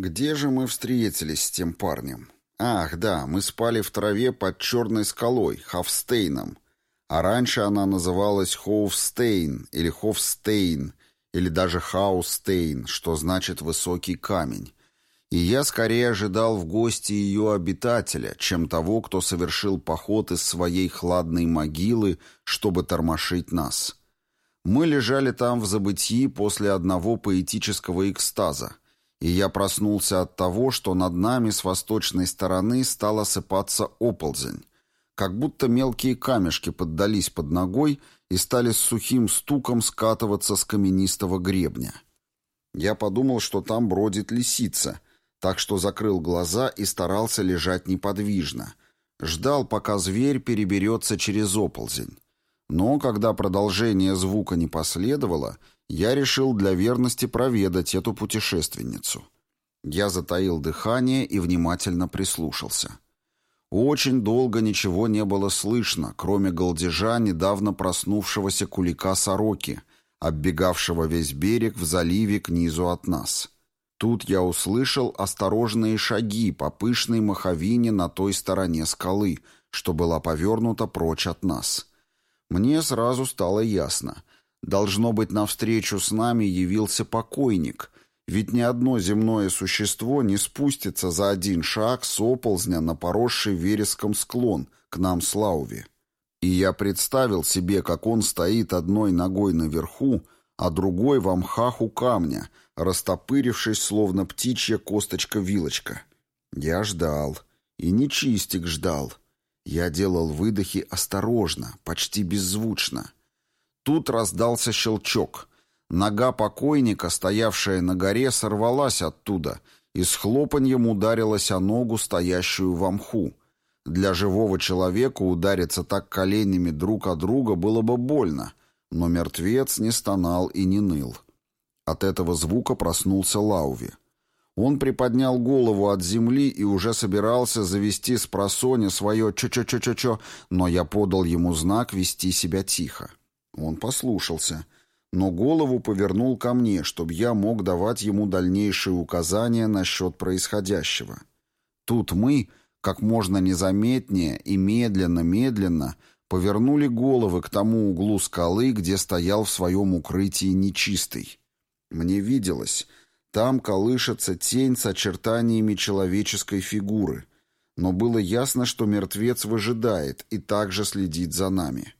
Где же мы встретились с тем парнем? Ах, да, мы спали в траве под черной скалой, Хавстейном. А раньше она называлась Хоуфстейн или Хофстейн, или даже Хаустейн, что значит «высокий камень». И я скорее ожидал в гости ее обитателя, чем того, кто совершил поход из своей хладной могилы, чтобы тормошить нас. Мы лежали там в забытии после одного поэтического экстаза — и я проснулся от того, что над нами с восточной стороны стал осыпаться оползень, как будто мелкие камешки поддались под ногой и стали с сухим стуком скатываться с каменистого гребня. Я подумал, что там бродит лисица, так что закрыл глаза и старался лежать неподвижно. Ждал, пока зверь переберется через оползень. Но когда продолжение звука не последовало, я решил для верности проведать эту путешественницу. Я затаил дыхание и внимательно прислушался. Очень долго ничего не было слышно, кроме голдежа недавно проснувшегося кулика-сороки, оббегавшего весь берег в заливе к низу от нас. Тут я услышал осторожные шаги по пышной маховине на той стороне скалы, что была повернута прочь от нас. Мне сразу стало ясно. Должно быть, навстречу с нами явился покойник, ведь ни одно земное существо не спустится за один шаг с оползня на поросший вереском склон к нам с. И я представил себе, как он стоит одной ногой наверху, а другой в мхах у камня, растопырившись, словно птичья косточка-вилочка. Я ждал. И не чистик ждал. Я делал выдохи осторожно, почти беззвучно. Тут раздался щелчок. Нога покойника, стоявшая на горе, сорвалась оттуда и с хлопаньем ударилась о ногу, стоящую в мху. Для живого человека удариться так коленями друг о друга было бы больно, но мертвец не стонал и не ныл. От этого звука проснулся Лауви. Он приподнял голову от земли и уже собирался завести с просони свое чо-чо-чо-чо-чо, но я подал ему знак вести себя тихо. Он послушался, но голову повернул ко мне, чтобы я мог давать ему дальнейшие указания насчет происходящего. Тут мы, как можно незаметнее и медленно-медленно, повернули головы к тому углу скалы, где стоял в своем укрытии нечистый. Мне виделось, там колышется тень с очертаниями человеческой фигуры, но было ясно, что мертвец выжидает и также следит за нами.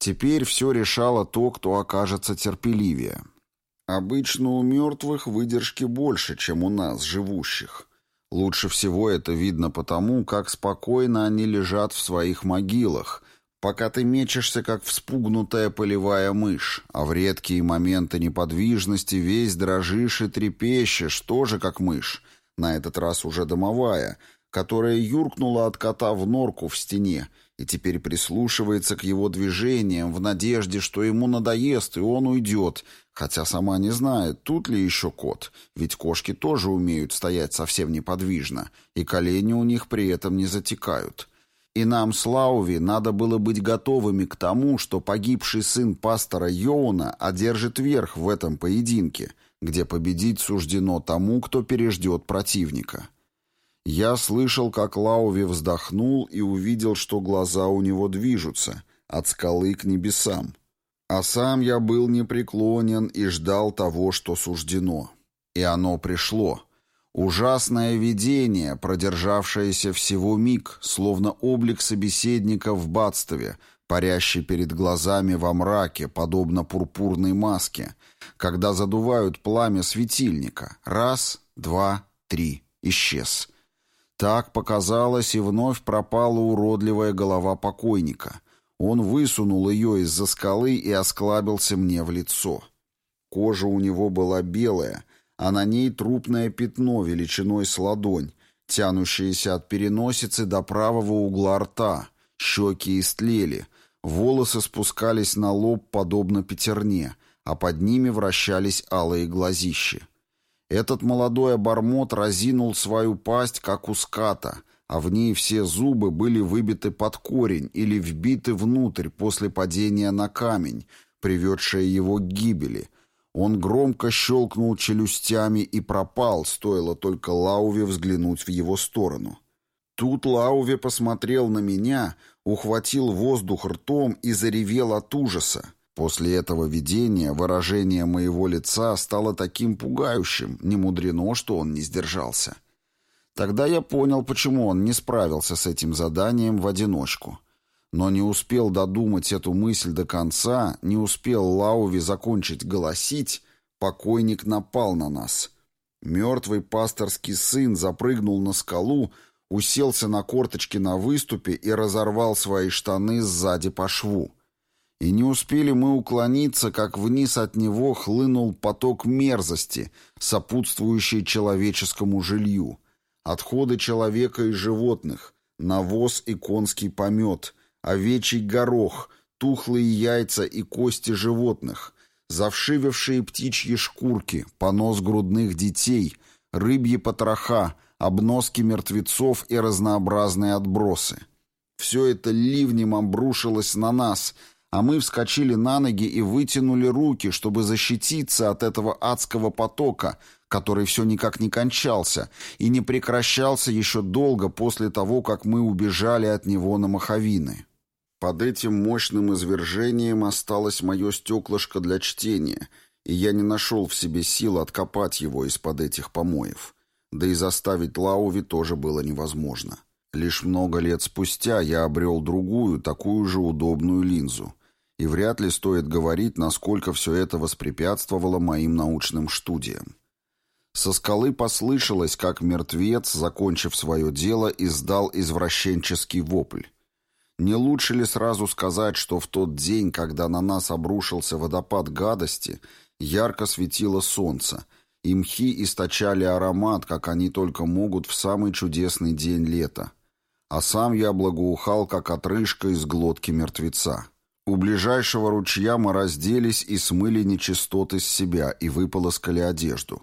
Теперь все решало то, кто окажется терпеливее. Обычно у мертвых выдержки больше, чем у нас, живущих. Лучше всего это видно потому, как спокойно они лежат в своих могилах, пока ты мечешься, как вспугнутая полевая мышь, а в редкие моменты неподвижности весь дрожишь и трепещешь, тоже как мышь, на этот раз уже домовая, которая юркнула от кота в норку в стене и теперь прислушивается к его движениям в надежде, что ему надоест, и он уйдет, хотя сама не знает, тут ли еще кот, ведь кошки тоже умеют стоять совсем неподвижно, и колени у них при этом не затекают. И нам с Лауви надо было быть готовыми к тому, что погибший сын пастора Йоуна одержит верх в этом поединке, где победить суждено тому, кто переждет противника. Я слышал, как Лауви вздохнул и увидел, что глаза у него движутся от скалы к небесам. А сам я был непреклонен и ждал того, что суждено. И оно пришло. Ужасное видение, продержавшееся всего миг, словно облик собеседника в бадстве, парящий перед глазами во мраке, подобно пурпурной маске, когда задувают пламя светильника. Раз, два, три. Исчез. Так показалось, и вновь пропала уродливая голова покойника. Он высунул ее из-за скалы и осклабился мне в лицо. Кожа у него была белая, а на ней трупное пятно величиной с ладонь, тянущееся от переносицы до правого угла рта, щеки истлели, волосы спускались на лоб подобно пятерне, а под ними вращались алые глазищи. Этот молодой обормот разинул свою пасть, как у ската, а в ней все зубы были выбиты под корень или вбиты внутрь после падения на камень, приведшее его к гибели. Он громко щелкнул челюстями и пропал, стоило только Лауве взглянуть в его сторону. Тут Лауве посмотрел на меня, ухватил воздух ртом и заревел от ужаса. После этого видения выражение моего лица стало таким пугающим, не мудрено, что он не сдержался. Тогда я понял, почему он не справился с этим заданием в одиночку. Но не успел додумать эту мысль до конца, не успел Лауви закончить голосить, покойник напал на нас. Мертвый пасторский сын запрыгнул на скалу, уселся на корточки на выступе и разорвал свои штаны сзади по шву. И не успели мы уклониться, как вниз от него хлынул поток мерзости, сопутствующий человеческому жилью. Отходы человека и животных, навоз и конский помет, овечий горох, тухлые яйца и кости животных, завшивевшие птичьи шкурки, понос грудных детей, рыбьи потроха, обноски мертвецов и разнообразные отбросы. Все это ливнем обрушилось на нас — а мы вскочили на ноги и вытянули руки, чтобы защититься от этого адского потока, который все никак не кончался и не прекращался еще долго после того, как мы убежали от него на маховины. Под этим мощным извержением осталось мое стеклышко для чтения, и я не нашел в себе сил откопать его из-под этих помоев. Да и заставить Лауви тоже было невозможно. Лишь много лет спустя я обрел другую, такую же удобную линзу — и вряд ли стоит говорить, насколько все это воспрепятствовало моим научным студиям. Со скалы послышалось, как мертвец, закончив свое дело, издал извращенческий вопль. Не лучше ли сразу сказать, что в тот день, когда на нас обрушился водопад гадости, ярко светило солнце, и мхи источали аромат, как они только могут в самый чудесный день лета, а сам я благоухал, как отрыжка из глотки мертвеца. У ближайшего ручья мы разделись и смыли нечистоты с себя и выполоскали одежду.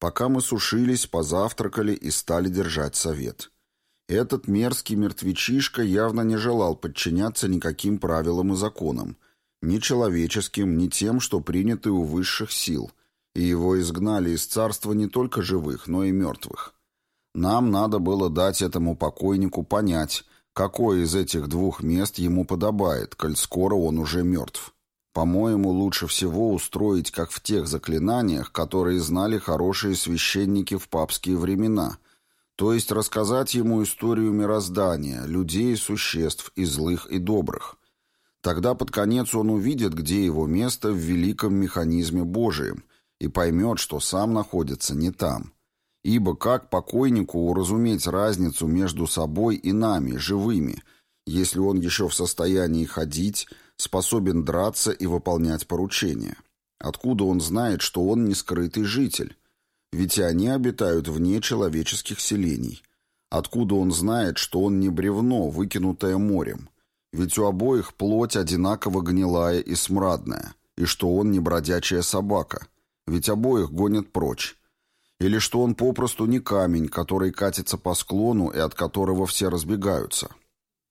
Пока мы сушились, позавтракали и стали держать совет. Этот мерзкий мертвечишка явно не желал подчиняться никаким правилам и законам, ни человеческим, ни тем, что приняты у высших сил, и его изгнали из царства не только живых, но и мертвых. Нам надо было дать этому покойнику понять, Какое из этих двух мест ему подобает, коль скоро он уже мертв? По-моему, лучше всего устроить, как в тех заклинаниях, которые знали хорошие священники в папские времена, то есть рассказать ему историю мироздания, людей и существ, и злых, и добрых. Тогда под конец он увидит, где его место в великом механизме Божием, и поймет, что сам находится не там. Ибо как покойнику уразуметь разницу между собой и нами, живыми, если он еще в состоянии ходить, способен драться и выполнять поручения? Откуда он знает, что он не скрытый житель? Ведь они обитают вне человеческих селений. Откуда он знает, что он не бревно, выкинутое морем? Ведь у обоих плоть одинаково гнилая и смрадная, и что он не бродячая собака. Ведь обоих гонят прочь. Или что он попросту не камень, который катится по склону и от которого все разбегаются.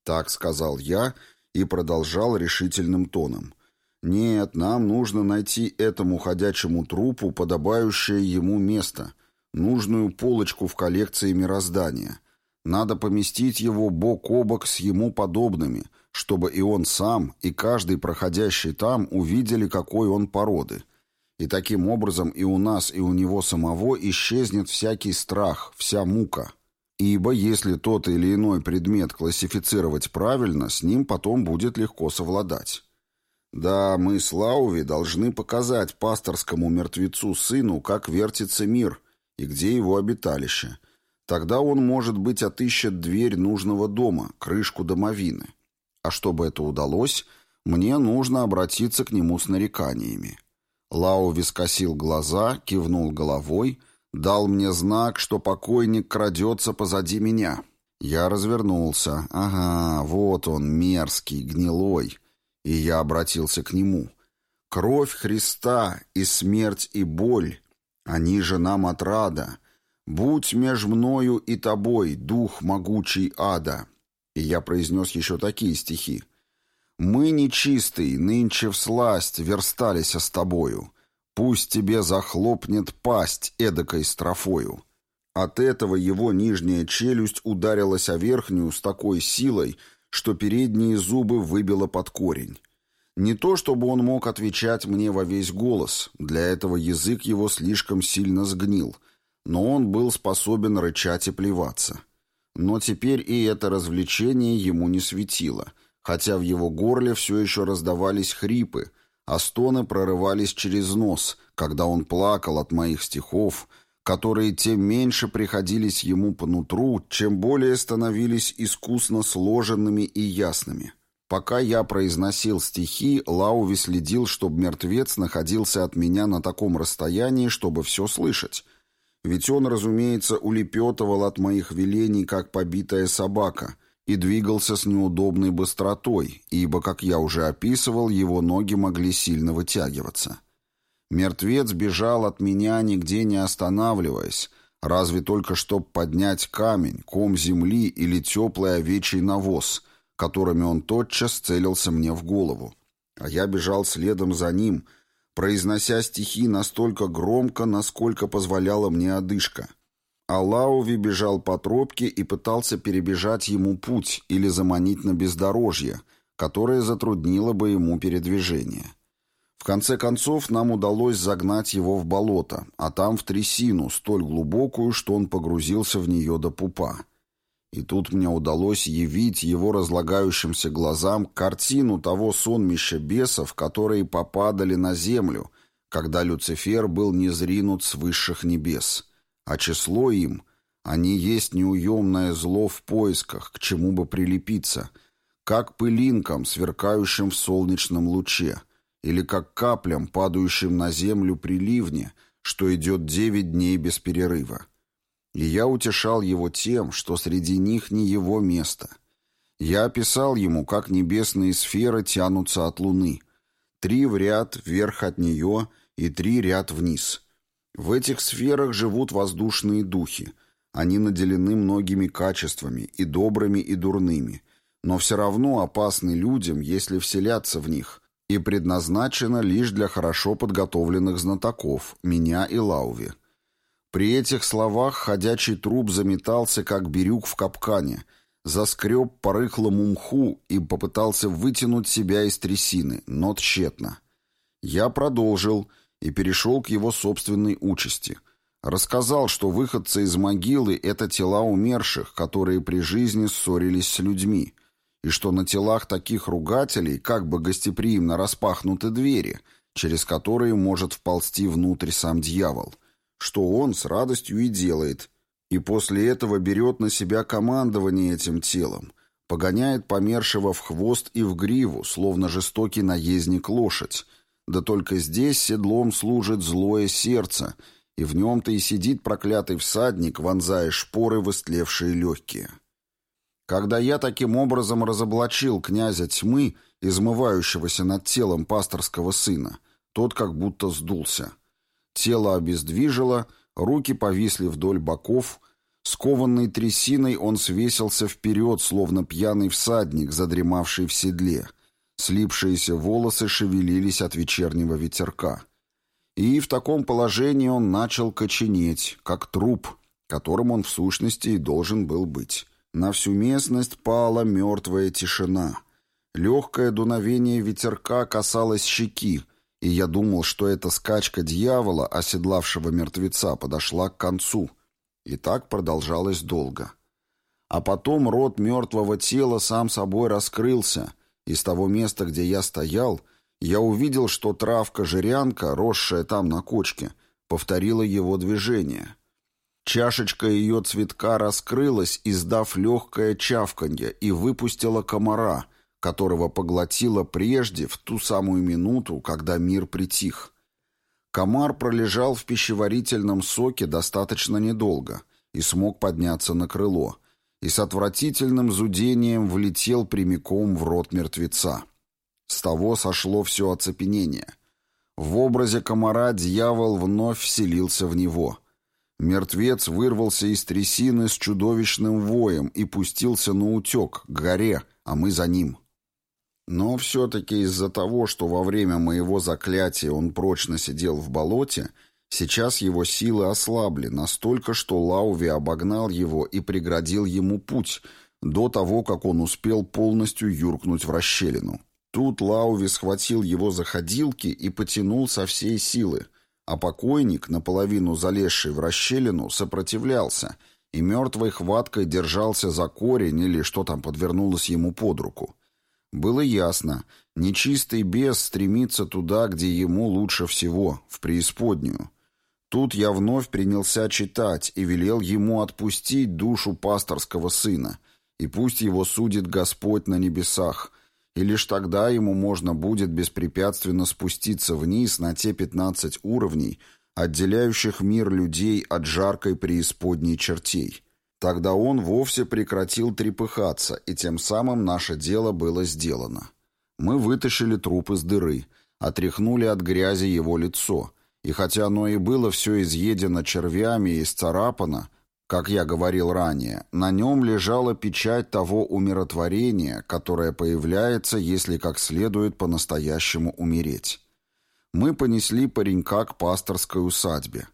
Так сказал я и продолжал решительным тоном. Нет, нам нужно найти этому ходячему трупу подобающее ему место, нужную полочку в коллекции мироздания. Надо поместить его бок о бок с ему подобными, чтобы и он сам, и каждый проходящий там увидели, какой он породы — и таким образом и у нас, и у него самого исчезнет всякий страх, вся мука. Ибо если тот или иной предмет классифицировать правильно, с ним потом будет легко совладать. Да, мы с Лауви должны показать пасторскому мертвецу сыну, как вертится мир и где его обиталище. Тогда он, может быть, отыщет дверь нужного дома, крышку домовины. А чтобы это удалось, мне нужно обратиться к нему с нареканиями. Лауви скосил глаза, кивнул головой, дал мне знак, что покойник крадется позади меня. Я развернулся. Ага, вот он, мерзкий, гнилой. И я обратился к нему. «Кровь Христа и смерть и боль, они же нам отрада. Будь меж мною и тобой, дух могучий ада». И я произнес еще такие стихи. Мы нечистый, нынче в сласть версталися с тобою. Пусть тебе захлопнет пасть эдакой строфою. От этого его нижняя челюсть ударилась о верхнюю с такой силой, что передние зубы выбило под корень. Не то, чтобы он мог отвечать мне во весь голос, для этого язык его слишком сильно сгнил, но он был способен рычать и плеваться. Но теперь и это развлечение ему не светило, хотя в его горле все еще раздавались хрипы, а стоны прорывались через нос, когда он плакал от моих стихов, которые тем меньше приходились ему по нутру, чем более становились искусно сложенными и ясными. Пока я произносил стихи, Лауви следил, чтобы мертвец находился от меня на таком расстоянии, чтобы все слышать. Ведь он, разумеется, улепетывал от моих велений, как побитая собака — и двигался с неудобной быстротой, ибо, как я уже описывал, его ноги могли сильно вытягиваться. Мертвец бежал от меня, нигде не останавливаясь, разве только чтоб поднять камень, ком земли или теплый овечий навоз, которыми он тотчас целился мне в голову. А я бежал следом за ним, произнося стихи настолько громко, насколько позволяла мне одышка — Алауви бежал по тропке и пытался перебежать ему путь или заманить на бездорожье, которое затруднило бы ему передвижение. В конце концов нам удалось загнать его в болото, а там в трясину, столь глубокую, что он погрузился в нее до пупа. И тут мне удалось явить его разлагающимся глазам картину того сонмища бесов, которые попадали на землю, когда Люцифер был незринут с высших небес а число им, они есть неуемное зло в поисках, к чему бы прилепиться, как пылинкам, сверкающим в солнечном луче, или как каплям, падающим на землю при ливне, что идет девять дней без перерыва. И я утешал его тем, что среди них не его место. Я описал ему, как небесные сферы тянутся от луны. Три в ряд вверх от нее и три ряд вниз — в этих сферах живут воздушные духи. Они наделены многими качествами, и добрыми, и дурными, но все равно опасны людям, если вселяться в них, и предназначено лишь для хорошо подготовленных знатоков, меня и Лауви. При этих словах ходячий труп заметался, как бирюк в капкане, заскреб по рыхлому мху и попытался вытянуть себя из трясины, но тщетно. Я продолжил, и перешел к его собственной участи. Рассказал, что выходцы из могилы — это тела умерших, которые при жизни ссорились с людьми, и что на телах таких ругателей как бы гостеприимно распахнуты двери, через которые может вползти внутрь сам дьявол, что он с радостью и делает, и после этого берет на себя командование этим телом, погоняет помершего в хвост и в гриву, словно жестокий наездник лошадь, да только здесь седлом служит злое сердце, и в нем-то и сидит проклятый всадник, вонзая шпоры в истлевшие легкие. Когда я таким образом разоблачил князя тьмы, измывающегося над телом пасторского сына, тот как будто сдулся. Тело обездвижило, руки повисли вдоль боков, скованный трясиной он свесился вперед, словно пьяный всадник, задремавший в седле — Слипшиеся волосы шевелились от вечернего ветерка. И в таком положении он начал коченеть, как труп, которым он в сущности и должен был быть. На всю местность пала мертвая тишина. Легкое дуновение ветерка касалось щеки, и я думал, что эта скачка дьявола, оседлавшего мертвеца, подошла к концу. И так продолжалось долго. А потом рот мертвого тела сам собой раскрылся, из того места, где я стоял, я увидел, что травка-жирянка, росшая там на кочке, повторила его движение. Чашечка ее цветка раскрылась, издав легкое чавканье, и выпустила комара, которого поглотила прежде, в ту самую минуту, когда мир притих. Комар пролежал в пищеварительном соке достаточно недолго и смог подняться на крыло — и с отвратительным зудением влетел прямиком в рот мертвеца. С того сошло все оцепенение. В образе комара дьявол вновь вселился в него. Мертвец вырвался из трясины с чудовищным воем и пустился на утек, к горе, а мы за ним. Но все-таки из-за того, что во время моего заклятия он прочно сидел в болоте, сейчас его силы ослабли настолько, что Лауви обогнал его и преградил ему путь до того, как он успел полностью юркнуть в расщелину. Тут Лауви схватил его за ходилки и потянул со всей силы, а покойник, наполовину залезший в расщелину, сопротивлялся и мертвой хваткой держался за корень или что там подвернулось ему под руку. Было ясно, нечистый бес стремится туда, где ему лучше всего, в преисподнюю. Тут я вновь принялся читать и велел ему отпустить душу пасторского сына, и пусть его судит Господь на небесах, и лишь тогда ему можно будет беспрепятственно спуститься вниз на те пятнадцать уровней, отделяющих мир людей от жаркой преисподней чертей. Тогда он вовсе прекратил трепыхаться, и тем самым наше дело было сделано. Мы вытащили труп из дыры, отряхнули от грязи его лицо, и хотя оно и было все изъедено червями и исцарапано, как я говорил ранее, на нем лежала печать того умиротворения, которое появляется, если как следует по-настоящему умереть. Мы понесли паренька к пасторской усадьбе.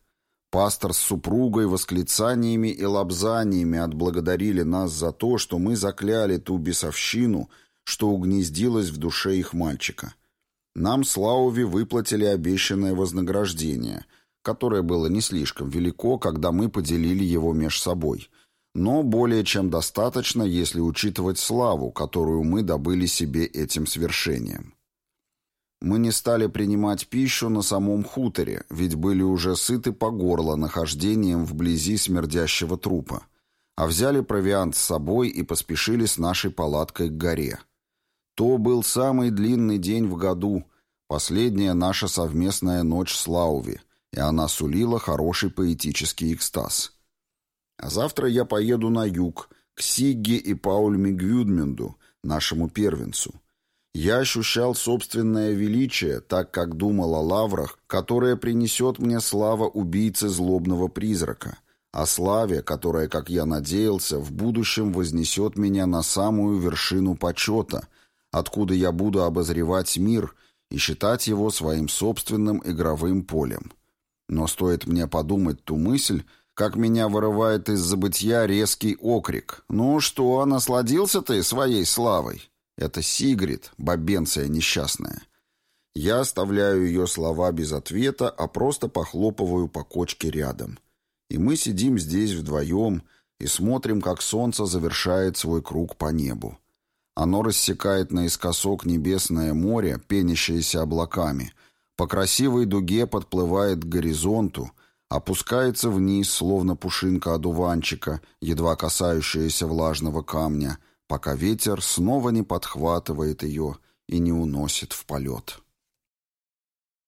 Пастор с супругой восклицаниями и лобзаниями отблагодарили нас за то, что мы закляли ту бесовщину, что угнездилась в душе их мальчика. Нам с Лауви выплатили обещанное вознаграждение — которое было не слишком велико, когда мы поделили его меж собой, но более чем достаточно, если учитывать славу, которую мы добыли себе этим свершением. Мы не стали принимать пищу на самом хуторе, ведь были уже сыты по горло нахождением вблизи смердящего трупа, а взяли провиант с собой и поспешили с нашей палаткой к горе. То был самый длинный день в году, последняя наша совместная ночь с Лауви — и она сулила хороший поэтический экстаз. А завтра я поеду на юг, к Сигге и Паульме Гвюдмюнду, нашему первенцу. Я ощущал собственное величие, так как думал о лаврах, которое принесет мне слава убийцы злобного призрака, о славе, которая, как я надеялся, в будущем вознесет меня на самую вершину почета, откуда я буду обозревать мир и считать его своим собственным игровым полем. Но стоит мне подумать ту мысль, как меня вырывает из забытья резкий окрик. «Ну что, насладился ты своей славой?» Это Сигрид, бабенция несчастная. Я оставляю ее слова без ответа, а просто похлопываю по кочке рядом. И мы сидим здесь вдвоем и смотрим, как солнце завершает свой круг по небу. Оно рассекает наискосок небесное море, пенящееся облаками — по красивой дуге подплывает к горизонту, опускается вниз, словно пушинка одуванчика, едва касающаяся влажного камня, пока ветер снова не подхватывает ее и не уносит в полет.